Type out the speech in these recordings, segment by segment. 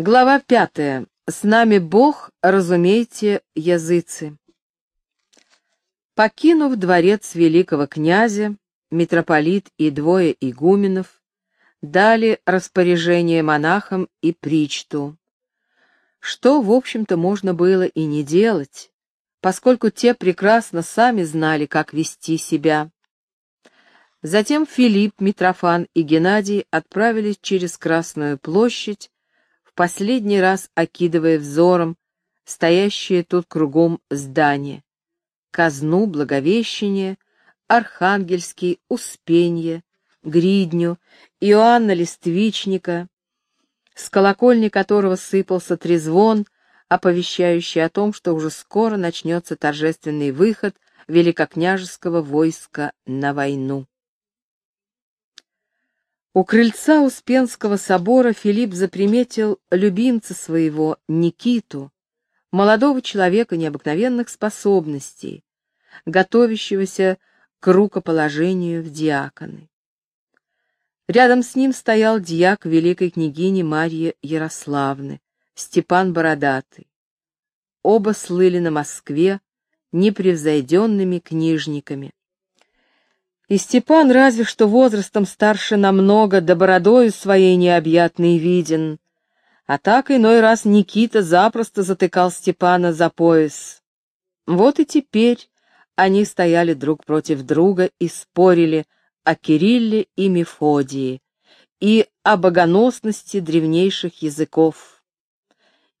Глава пятая. С нами Бог, разумейте, языцы. Покинув дворец великого князя, митрополит и двое игуменов дали распоряжение монахам и причту, что, в общем-то, можно было и не делать, поскольку те прекрасно сами знали, как вести себя. Затем Филипп, Митрофан и Геннадий отправились через Красную площадь, последний раз окидывая взором стоящие тут кругом здания, казну Благовещение, Архангельский, Успенье, Гридню, Иоанна Листвичника, с колокольни которого сыпался трезвон, оповещающий о том, что уже скоро начнется торжественный выход великокняжеского войска на войну. У крыльца Успенского собора Филипп заприметил любимца своего, Никиту, молодого человека необыкновенных способностей, готовящегося к рукоположению в диаконы. Рядом с ним стоял дьяк великой княгини Марьи Ярославны, Степан Бородатый. Оба слыли на Москве непревзойденными книжниками. И Степан разве что возрастом старше намного, да бородою своей необъятной виден. А так иной раз Никита запросто затыкал Степана за пояс. Вот и теперь они стояли друг против друга и спорили о Кирилле и Мефодии и о богоносности древнейших языков.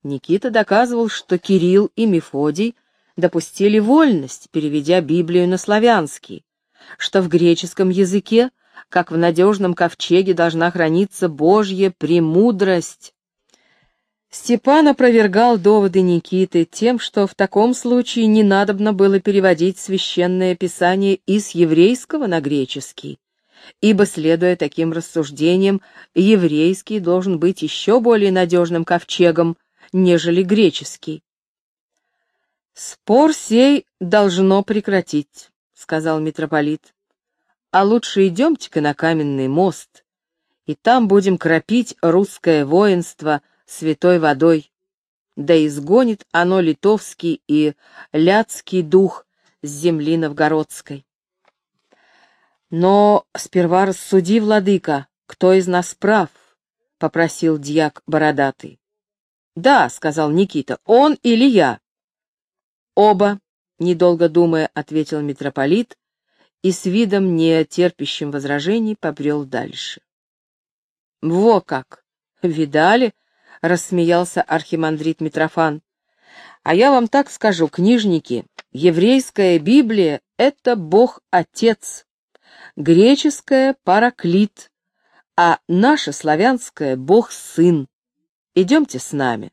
Никита доказывал, что Кирилл и Мефодий допустили вольность, переведя Библию на славянский, что в греческом языке, как в надежном ковчеге, должна храниться Божья премудрость. Степан опровергал доводы Никиты тем, что в таком случае не надобно было переводить священное писание из еврейского на греческий, ибо, следуя таким рассуждениям, еврейский должен быть еще более надежным ковчегом, нежели греческий. Спор сей должно прекратить сказал митрополит. А лучше идемте-ка на каменный мост, и там будем кропить русское воинство святой водой. Да изгонит оно литовский и ляцкий дух с земли новгородской. Но сперва рассуди, владыка, кто из нас прав, — попросил дьяк бородатый. Да, — сказал Никита, — он или я. Оба, Недолго думая, ответил митрополит и с видом не терпящим возражений побрел дальше. «Во как! Видали?» — рассмеялся архимандрит Митрофан. «А я вам так скажу, книжники, еврейская Библия — это Бог-Отец, греческая — Параклит, а наша славянская — Бог-Сын. Идемте с нами».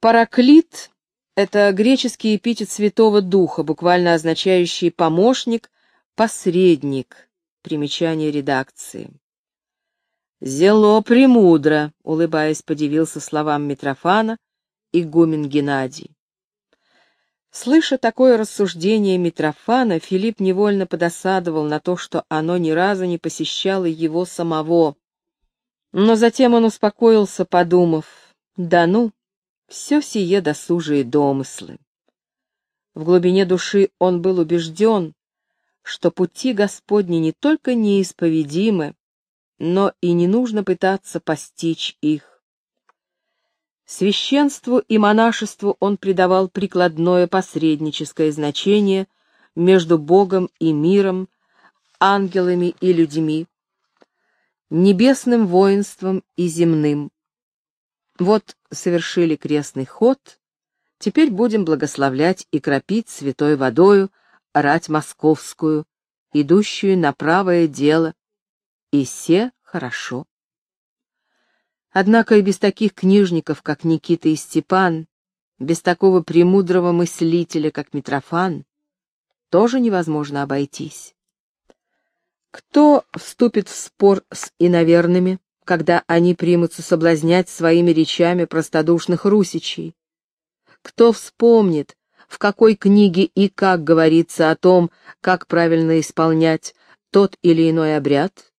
Параклит это греческий эпитет Святого Духа, буквально означающий «помощник», «посредник». Примечание редакции. «Зело премудро», — улыбаясь, подивился словам Митрофана, игумен Геннадий. Слыша такое рассуждение Митрофана, Филипп невольно подосадовал на то, что оно ни разу не посещало его самого. Но затем он успокоился, подумав, «Да ну, все сие досужие домыслы. В глубине души он был убежден, что пути Господни не только неисповедимы, но и не нужно пытаться постичь их. Священству и монашеству он придавал прикладное посредническое значение между Богом и миром, ангелами и людьми, небесным воинством и земным. Вот совершили крестный ход, теперь будем благословлять и кропить святой водою рать московскую, идущую на правое дело, и все хорошо. Однако и без таких книжников, как Никита и Степан, без такого премудрого мыслителя, как Митрофан, тоже невозможно обойтись. Кто вступит в спор с иноверными, когда они примутся соблазнять своими речами простодушных русичей? Кто вспомнит, в какой книге и как говорится о том, как правильно исполнять тот или иной обряд?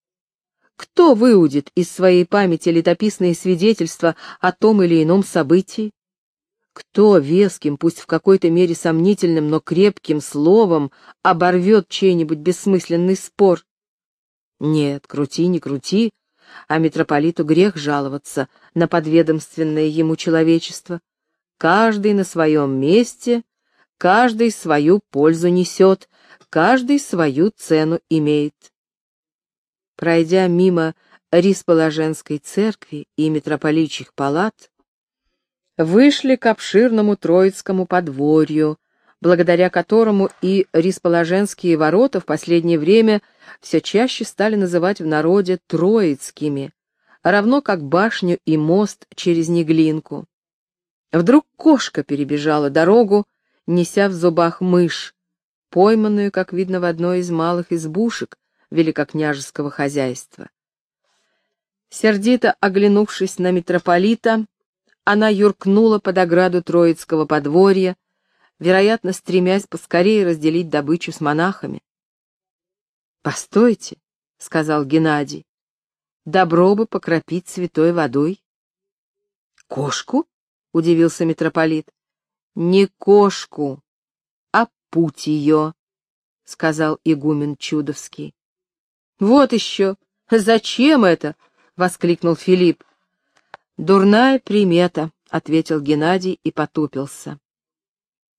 Кто выудит из своей памяти летописные свидетельства о том или ином событии? Кто веским, пусть в какой-то мере сомнительным, но крепким словом оборвет чей-нибудь бессмысленный спор? Нет, крути, не крути, а митрополиту грех жаловаться на подведомственное ему человечество. Каждый на своем месте, каждый свою пользу несет, каждый свою цену имеет. Пройдя мимо Рисположенской церкви и митрополичьих палат, вышли к обширному Троицкому подворью, благодаря которому и Рисположенские ворота в последнее время все чаще стали называть в народе Троицкими, равно как башню и мост через Неглинку. Вдруг кошка перебежала дорогу, неся в зубах мышь, пойманную, как видно, в одной из малых избушек великокняжеского хозяйства. Сердито оглянувшись на митрополита, она юркнула под ограду Троицкого подворья, вероятно, стремясь поскорее разделить добычу с монахами. «Постойте», — сказал Геннадий, — «добро бы покропить святой водой». «Кошку?» — удивился митрополит. «Не кошку, а путь ее», — сказал игумен Чудовский. «Вот еще! Зачем это?» — воскликнул Филипп. «Дурная примета», — ответил Геннадий и потупился.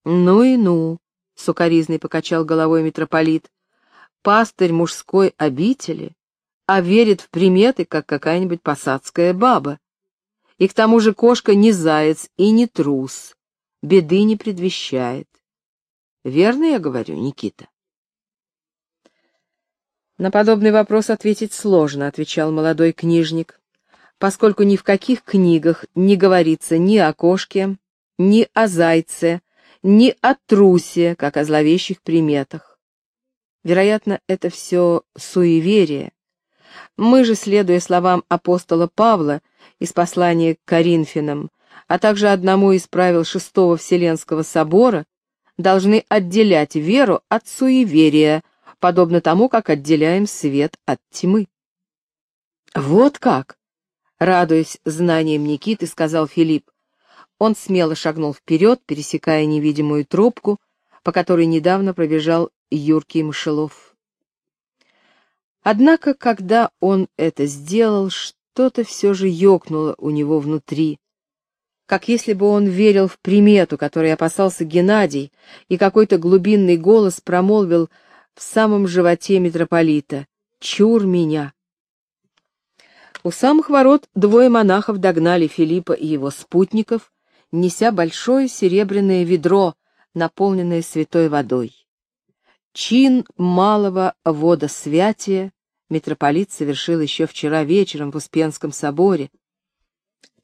«Ну и ну», — сукоризный покачал головой митрополит, — «пастырь мужской обители, а верит в приметы, как какая-нибудь посадская баба. И к тому же кошка не заяц и не трус, беды не предвещает. Верно я говорю, Никита?» «На подобный вопрос ответить сложно», — отвечал молодой книжник, «поскольку ни в каких книгах не говорится ни о кошке, ни о зайце, ни о трусе, как о зловещих приметах. Вероятно, это все суеверие. Мы же, следуя словам апостола Павла из послания к Коринфянам, а также одному из правил Шестого Вселенского собора, должны отделять веру от суеверия, подобно тому, как отделяем свет от тьмы. «Вот как!» — радуясь знанием Никиты, сказал Филипп. Он смело шагнул вперед, пересекая невидимую тропку, по которой недавно пробежал юркий мышелов. Однако, когда он это сделал, что-то все же ёкнуло у него внутри, как если бы он верил в примету, которой опасался Геннадий, и какой-то глубинный голос промолвил в самом животе митрополита «Чур меня!». У самых ворот двое монахов догнали Филиппа и его спутников, неся большое серебряное ведро, наполненное святой водой. Чин малого водосвятия митрополит совершил еще вчера вечером в Успенском соборе.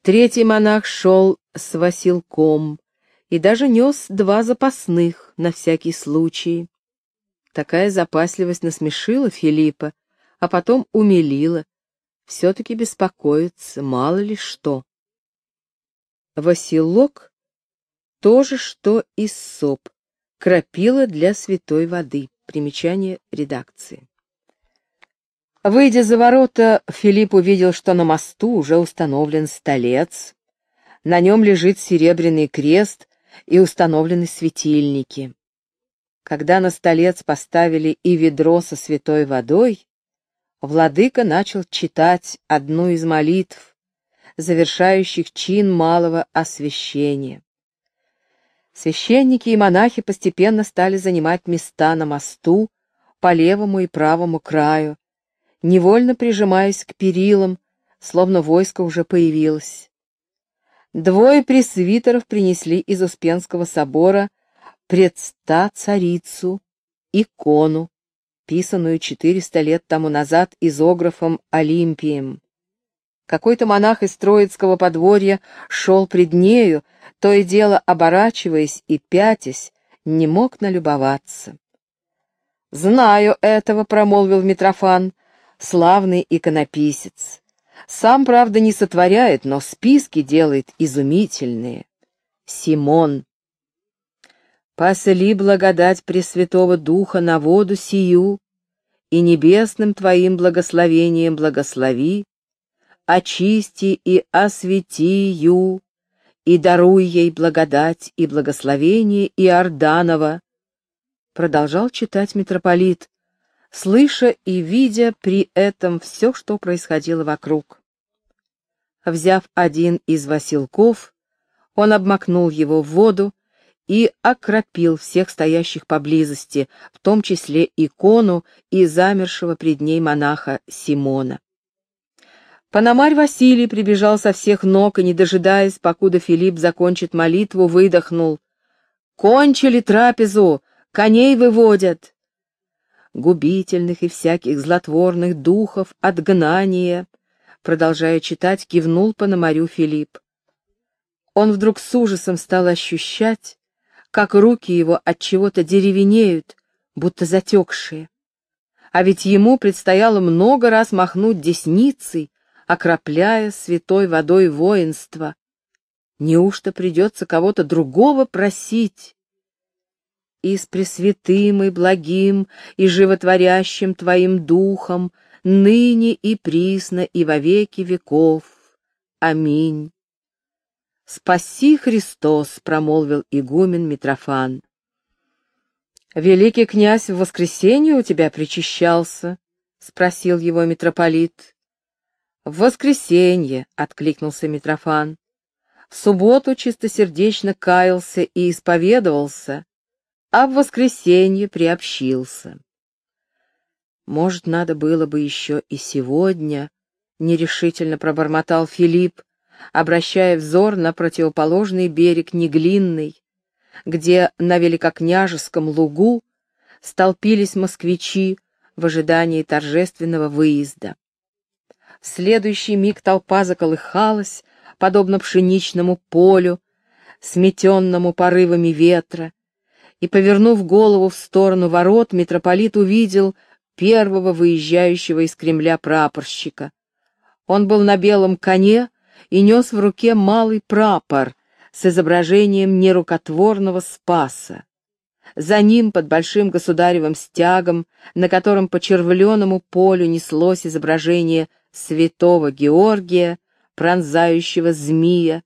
Третий монах шел с Василком и даже нес два запасных на всякий случай. Такая запасливость насмешила Филиппа, а потом умилила. Все-таки беспокоится, мало ли что. Василок — то же, что и соп, крапила для святой воды. Примечание редакции. Выйдя за ворота, Филипп увидел, что на мосту уже установлен столец. На нем лежит серебряный крест и установлены светильники. Когда на столец поставили и ведро со святой водой, владыка начал читать одну из молитв, завершающих чин малого освящения. Священники и монахи постепенно стали занимать места на мосту по левому и правому краю, невольно прижимаясь к перилам, словно войско уже появилось. Двое пресвитеров принесли из Успенского собора предста царицу, икону, писанную четыреста лет тому назад изографом Олимпием. Какой-то монах из Троицкого подворья шел пред нею, то и дело оборачиваясь и пятясь, не мог налюбоваться. «Знаю этого», — промолвил Митрофан, — «славный иконописец. Сам, правда, не сотворяет, но списки делает изумительные. Симон. Посли благодать Пресвятого Духа на воду сию, и небесным Твоим благословением благослови, очисти и освети ю, и даруй ей благодать и благословение Иорданова. Продолжал читать митрополит, слыша и видя при этом все, что происходило вокруг. Взяв один из василков, он обмакнул его в воду и окропил всех стоящих поблизости, в том числе икону и замершего пред ней монаха Симона. Пономарь Василий прибежал со всех ног и, не дожидаясь, покуда Филипп закончит молитву, выдохнул. «Кончили трапезу! Коней выводят!» Губительных и всяких злотворных духов, отгнание, продолжая читать, кивнул Пономарю Филипп. Он вдруг с ужасом стал ощущать, как руки его от чего-то деревенеют, будто затекшие. А ведь ему предстояло много раз махнуть десницей, окропляя святой водой воинство. Неужто придется кого-то другого просить? И с пресвятым и благим и животворящим Твоим Духом, ныне и присно и во веки веков. Аминь. «Спаси, Христос!» — промолвил игумен Митрофан. «Великий князь в воскресенье у тебя причащался?» — спросил его митрополит. «В воскресенье», — откликнулся Митрофан. «В субботу чистосердечно каялся и исповедовался, а в воскресенье приобщился». «Может, надо было бы еще и сегодня», — нерешительно пробормотал Филипп, обращая взор на противоположный берег Неглинный, где на Великокняжеском лугу столпились москвичи в ожидании торжественного выезда. В следующий миг толпа заколыхалась, подобно пшеничному полю, сметенному порывами ветра, и, повернув голову в сторону ворот, митрополит увидел первого выезжающего из Кремля прапорщика. Он был на белом коне и нес в руке малый прапор с изображением нерукотворного спаса. За ним, под большим государевым стягом, на котором по червленому полю неслось изображение святого Георгия, пронзающего змея,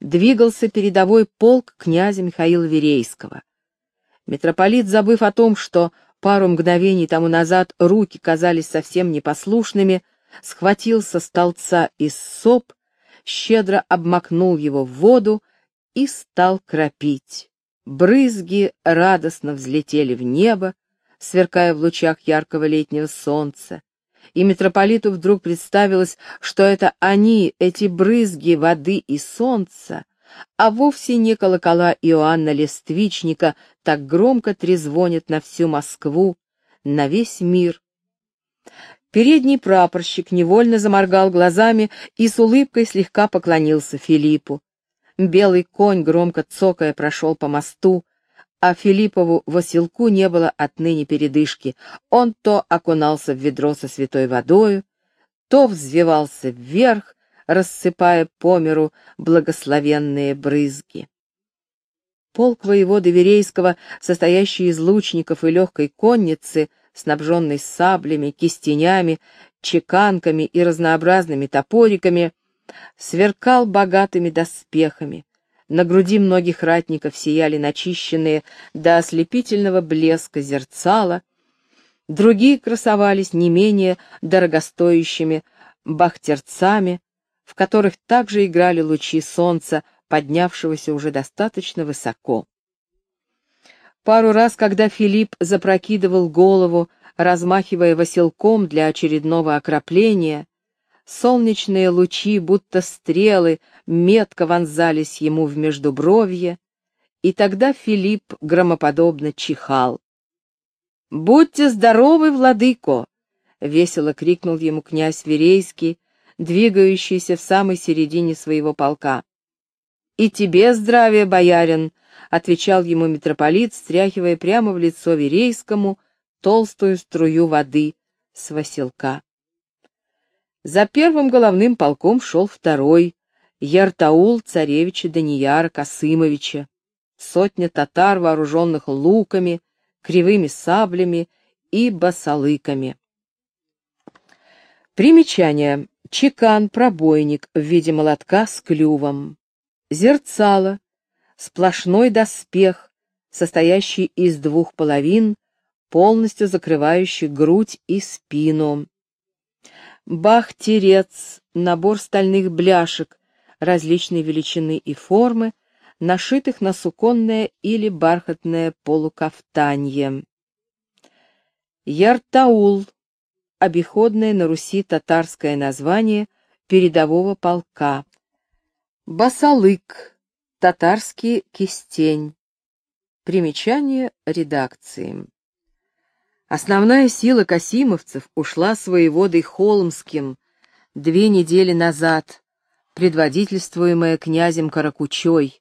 двигался передовой полк князя Михаила Верейского. Митрополит, забыв о том, что пару мгновений тому назад руки казались совсем непослушными, схватил со столца из соп, щедро обмакнул его в воду и стал кропить. Брызги радостно взлетели в небо, сверкая в лучах яркого летнего солнца и митрополиту вдруг представилось, что это они, эти брызги воды и солнца, а вовсе не колокола Иоанна Лествичника так громко трезвонят на всю Москву, на весь мир. Передний прапорщик невольно заморгал глазами и с улыбкой слегка поклонился Филиппу. Белый конь, громко цокая, прошел по мосту, а Филиппову Василку не было отныне передышки. Он то окунался в ведро со святой водою, то взвивался вверх, рассыпая по миру благословенные брызги. Полк воевода Верейского, состоящий из лучников и легкой конницы, снабженный саблями, кистенями, чеканками и разнообразными топориками, сверкал богатыми доспехами, на груди многих ратников сияли начищенные до ослепительного блеска зерцала, другие красовались не менее дорогостоящими бахтерцами, в которых также играли лучи солнца, поднявшегося уже достаточно высоко. Пару раз, когда Филипп запрокидывал голову, размахивая василком для очередного окропления, Солнечные лучи, будто стрелы, метко вонзались ему в междубровье, и тогда Филипп громоподобно чихал. «Будьте здоровы, владыко!» — весело крикнул ему князь Верейский, двигающийся в самой середине своего полка. «И тебе здравия, боярин!» — отвечал ему митрополит, стряхивая прямо в лицо Верейскому толстую струю воды с василка. За первым головным полком шел второй, Яртаул царевича Данияра Касымовича. Сотня татар, вооруженных луками, кривыми саблями и басалыками. Примечание. Чекан, пробойник в виде молотка с клювом. Зерцало. Сплошной доспех, состоящий из двух половин, полностью закрывающий грудь и спину. Бах-терец, набор стальных бляшек различной величины и формы, нашитых на суконное или бархатное полукафтанье. Яртаул — обиходное на Руси татарское название передового полка. Басалык — татарский кистень. Примечание редакции. Основная сила касимовцев ушла с воеводой Холмским две недели назад, предводительствуемая князем Каракучой,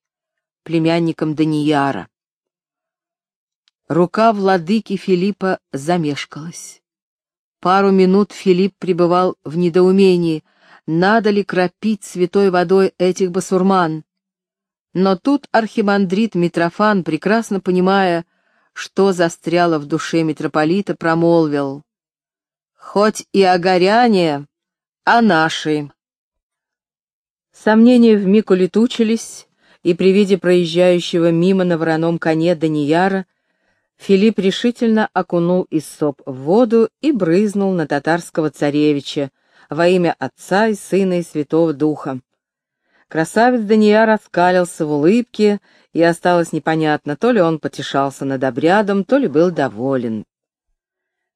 племянником Данияра. Рука владыки Филиппа замешкалась. Пару минут Филипп пребывал в недоумении, надо ли кропить святой водой этих басурман. Но тут архимандрит Митрофан, прекрасно понимая, что застряло в душе митрополита, промолвил. «Хоть и огоряне, а наши». Сомнения вмиг улетучились, и при виде проезжающего мимо на вороном коне Данияра Филипп решительно окунул Иссоп в воду и брызнул на татарского царевича во имя Отца и Сына и Святого Духа. Красавец Дания раскалился в улыбке, и осталось непонятно, то ли он потешался над обрядом, то ли был доволен.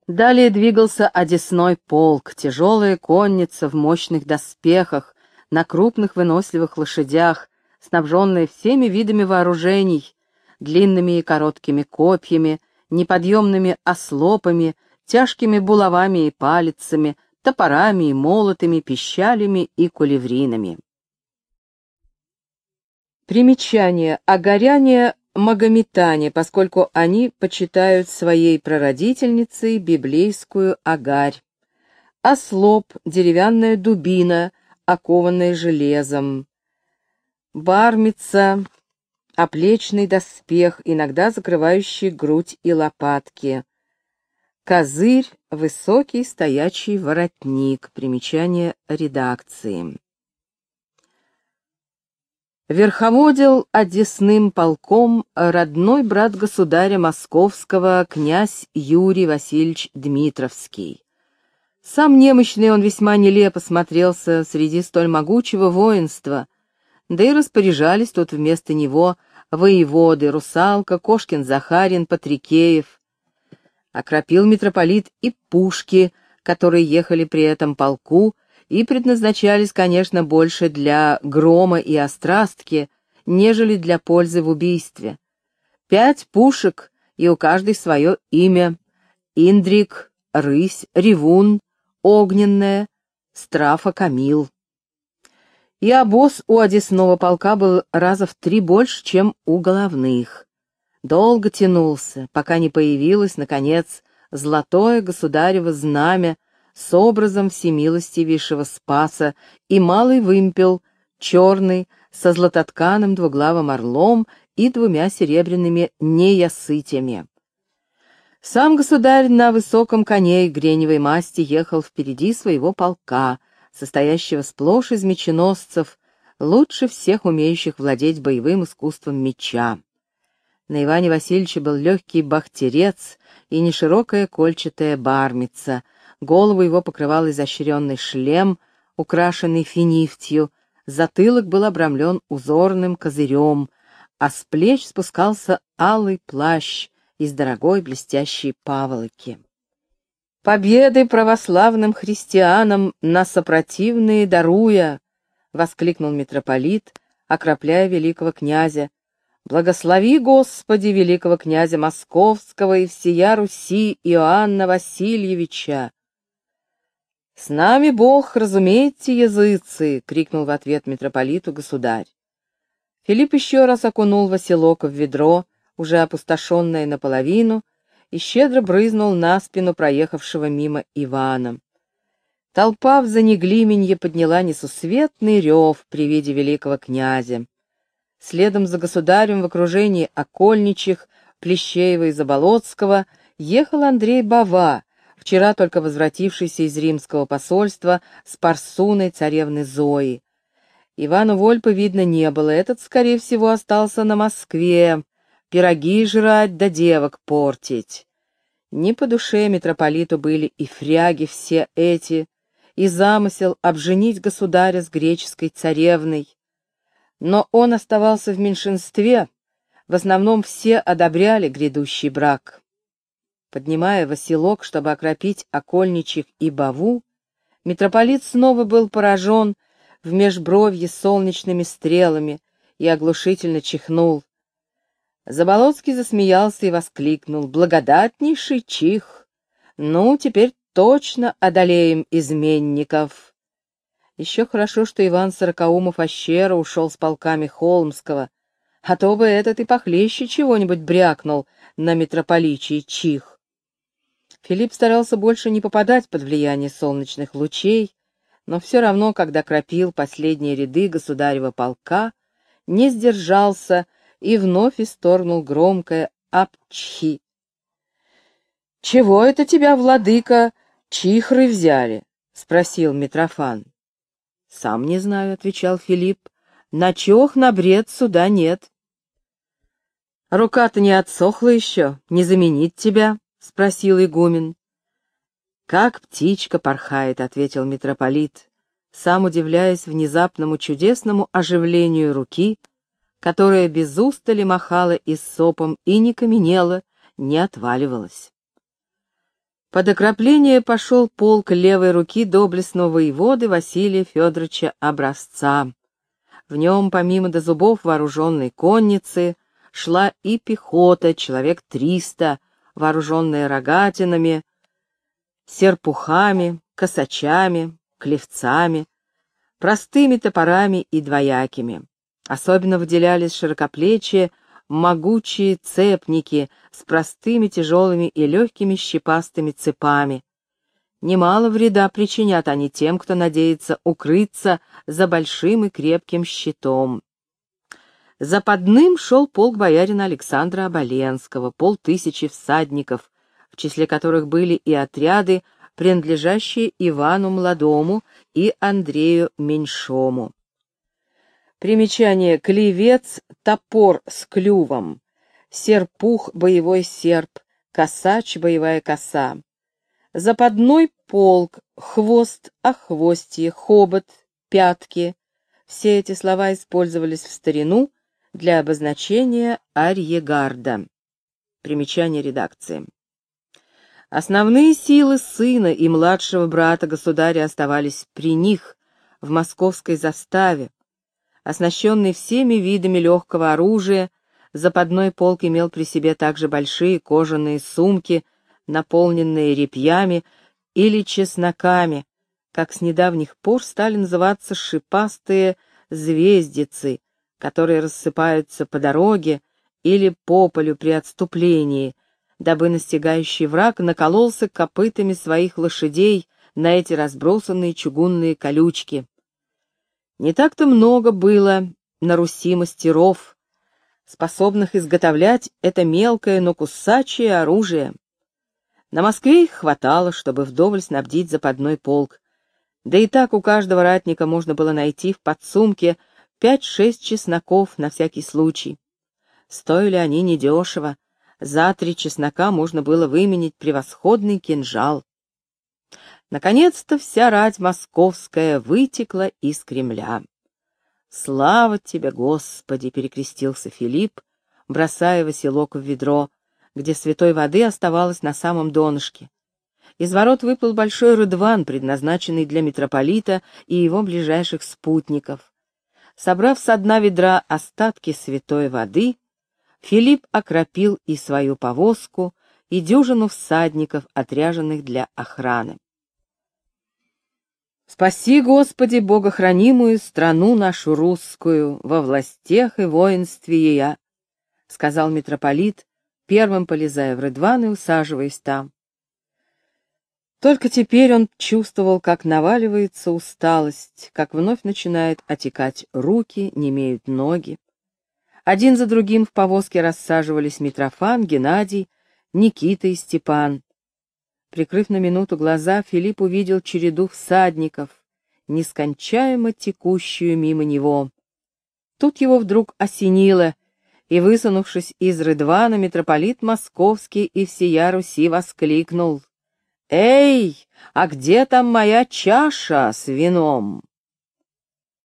Далее двигался одесной полк, тяжелая конница в мощных доспехах, на крупных выносливых лошадях, снабженная всеми видами вооружений, длинными и короткими копьями, неподъемными ослопами, тяжкими булавами и палицами, топорами и молотами, пищалями и кулевринами. Примечание. Огоряне — магометане, поскольку они почитают своей прародительницей библейскую агарь. Ослоп — деревянная дубина, окованная железом. Бармица — оплечный доспех, иногда закрывающий грудь и лопатки. Козырь — высокий стоячий воротник. Примечание редакции верховодил одесным полком родной брат государя московского князь Юрий Васильевич Дмитровский. Сам немощный он весьма нелепо смотрелся среди столь могучего воинства, да и распоряжались тут вместо него воеводы, Русалка, Кошкин-Захарин, Патрикеев. Окропил митрополит и пушки, которые ехали при этом полку, и предназначались, конечно, больше для грома и острастки, нежели для пользы в убийстве. Пять пушек, и у каждой свое имя. Индрик, Рысь, Ревун, Огненная, Страфа, Камил. И обоз у одесного полка был раза в три больше, чем у головных. Долго тянулся, пока не появилось, наконец, золотое государево знамя, с образом всемилостивейшего Спаса и малый вымпел, черный, со златотканым двуглавым орлом и двумя серебряными неясытями. Сам государь на высоком коне греневой масти ехал впереди своего полка, состоящего сплошь из меченосцев, лучше всех умеющих владеть боевым искусством меча. На Иване Васильевиче был легкий бахтерец и неширокая кольчатая бармица — Голову его покрывал изощренный шлем, украшенный финифтью, затылок был обрамлен узорным козырем, а с плеч спускался алый плащ из дорогой блестящей паволоки. «Победы православным христианам на сопротивные даруя!» — воскликнул митрополит, окропляя великого князя. «Благослови, Господи, великого князя Московского и всея Руси Иоанна Васильевича!» «С нами Бог, разумеете, языцы!» — крикнул в ответ митрополиту государь. Филипп еще раз окунул Василока в ведро, уже опустошенное наполовину, и щедро брызнул на спину проехавшего мимо Ивана. Толпа в Занеглименье подняла несусветный рев при виде великого князя. Следом за государем в окружении окольничих, Плещеева и Заболоцкого ехал Андрей Бава, вчера только возвратившийся из римского посольства с парсуной царевны Зои. Ивана Вольпа видно не было, этот, скорее всего, остался на Москве, пироги жрать да девок портить. Не по душе митрополиту были и фряги все эти, и замысел обженить государя с греческой царевной. Но он оставался в меньшинстве, в основном все одобряли грядущий брак. Поднимая Василок, чтобы окропить окольничьих и баву, митрополит снова был поражен в межбровье солнечными стрелами и оглушительно чихнул. Заболоцкий засмеялся и воскликнул. «Благодатнейший чих! Ну, теперь точно одолеем изменников!» Еще хорошо, что Иван Сорокаумов Ощера ушел с полками Холмского, а то бы этот и похлеще чего-нибудь брякнул на митрополичий чих. Филипп старался больше не попадать под влияние солнечных лучей, но все равно, когда кропил последние ряды государева полка, не сдержался и вновь исторгнул громкое «Апчхи». «Чего это тебя, владыка, чихры взяли?» — спросил Митрофан. «Сам не знаю», — отвечал Филипп. «На чох на бред суда нет». «Рука-то не отсохла еще, не заменить тебя?» — спросил игумен. «Как птичка порхает», — ответил митрополит, сам удивляясь внезапному чудесному оживлению руки, которая без устали махала и сопом и не каменела, не отваливалась. Под окропление пошел полк левой руки доблестного воеводы Василия Федоровича Образца. В нем, помимо до зубов вооруженной конницы, шла и пехота, человек триста, вооруженная рогатинами, серпухами, косачами, клевцами, простыми топорами и двоякими. Особенно выделялись широкоплечие, могучие цепники с простыми тяжелыми и легкими щепастыми цепами. Немало вреда причинят они тем, кто надеется укрыться за большим и крепким щитом. Западным шел полк боярина Александра Оболенского, полтысячи всадников, в числе которых были и отряды, принадлежащие Ивану Младому и Андрею Меньшому. Примечание «клевец», «топор с клювом», «серпух», «боевой серп», «косач», «боевая коса». Западной полк, хвост, охвостье, хобот, пятки. Все эти слова использовались в старину для обозначения арьегарда. Примечание редакции. Основные силы сына и младшего брата государя оставались при них, в московской заставе, Оснащенный всеми видами легкого оружия, западной полк имел при себе также большие кожаные сумки, наполненные репьями или чесноками, как с недавних пор стали называться шипастые звездицы, которые рассыпаются по дороге или по полю при отступлении, дабы настигающий враг накололся копытами своих лошадей на эти разбросанные чугунные колючки. Не так-то много было на Руси мастеров, способных изготовлять это мелкое, но кусачее оружие. На Москве их хватало, чтобы вдоволь снабдить западной полк. Да и так у каждого ратника можно было найти в подсумке пять-шесть чесноков на всякий случай. Стоили они недешево. За три чеснока можно было выменить превосходный кинжал. Наконец-то вся рать московская вытекла из Кремля. «Слава тебе, Господи!» — перекрестился Филипп, бросая Василок в ведро, где святой воды оставалось на самом донышке. Из ворот выплыл большой рыдван, предназначенный для митрополита и его ближайших спутников. Собрав со дна ведра остатки святой воды, Филипп окропил и свою повозку, и дюжину всадников, отряженных для охраны. Спаси, Господи, богохранимую страну нашу русскую во властях и воинстве ея, — сказал митрополит, первым полезая в Рыдван и усаживаясь там. Только теперь он чувствовал, как наваливается усталость, как вновь начинает отекать руки, не имеют ноги. Один за другим в повозке рассаживались Митрофан, Геннадий, Никита и Степан. Прикрыв на минуту глаза, Филипп увидел череду всадников, нескончаемо текущую мимо него. Тут его вдруг осенило, и, высунувшись из Рыдвана, митрополит Московский и всея Руси воскликнул. «Эй, а где там моя чаша с вином?»